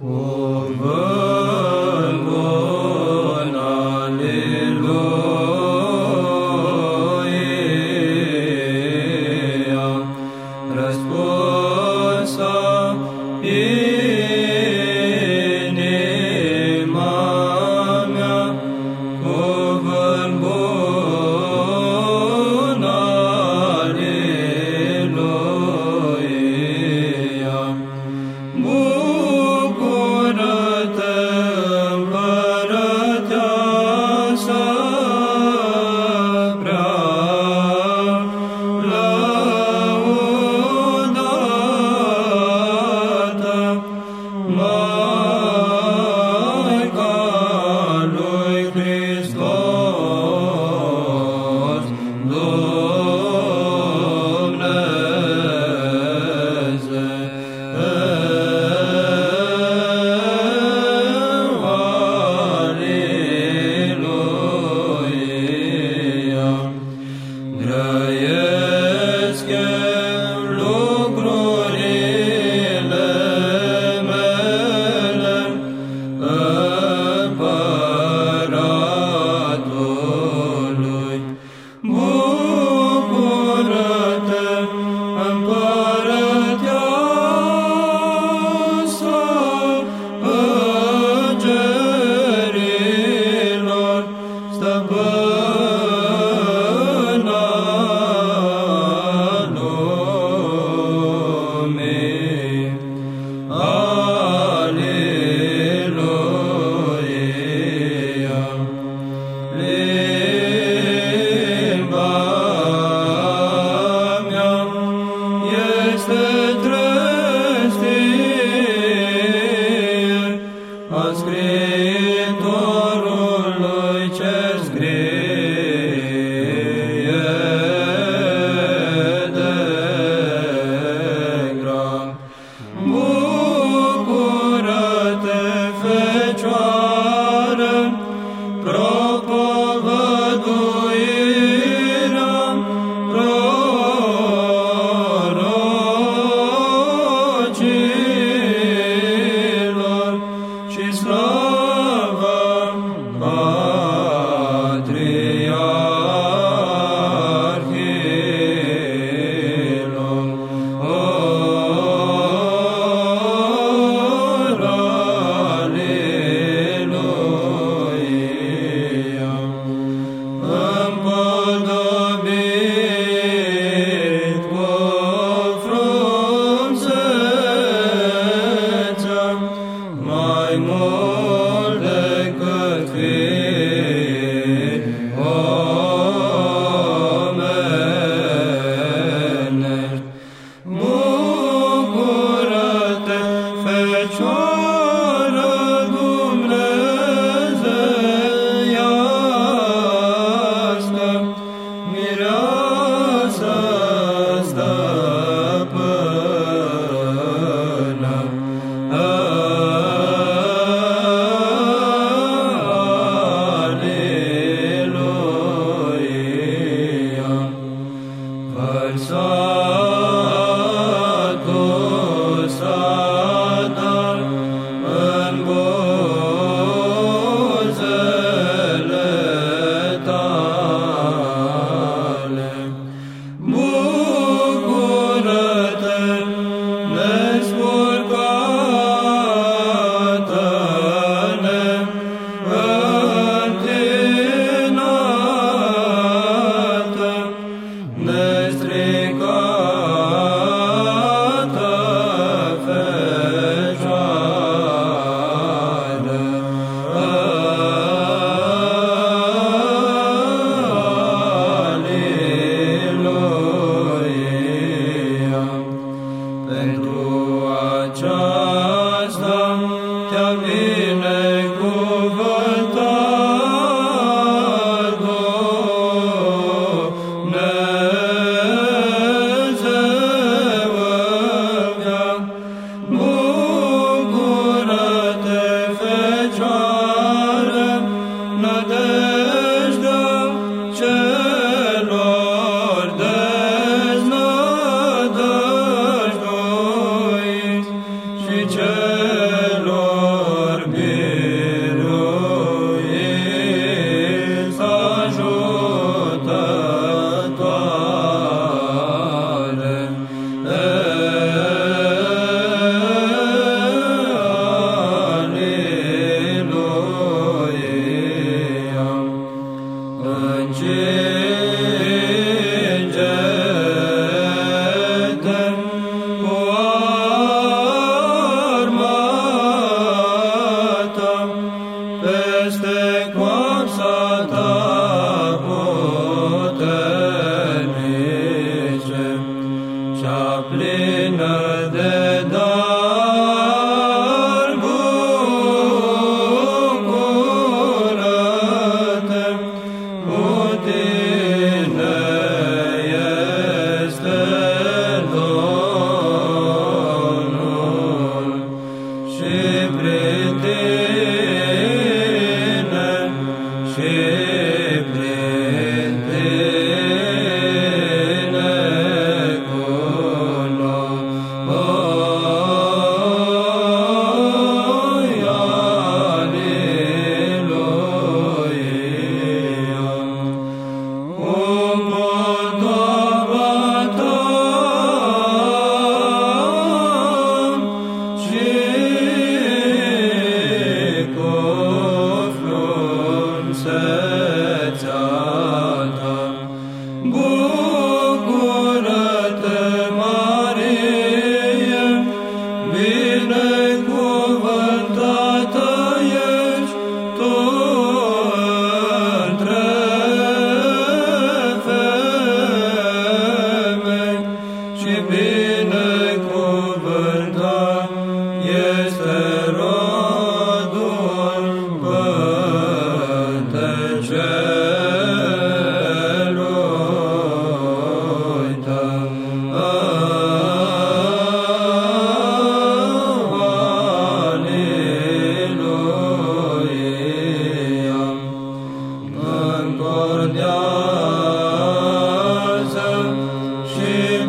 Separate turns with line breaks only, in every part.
Cuvânt stăpâna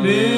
și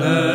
se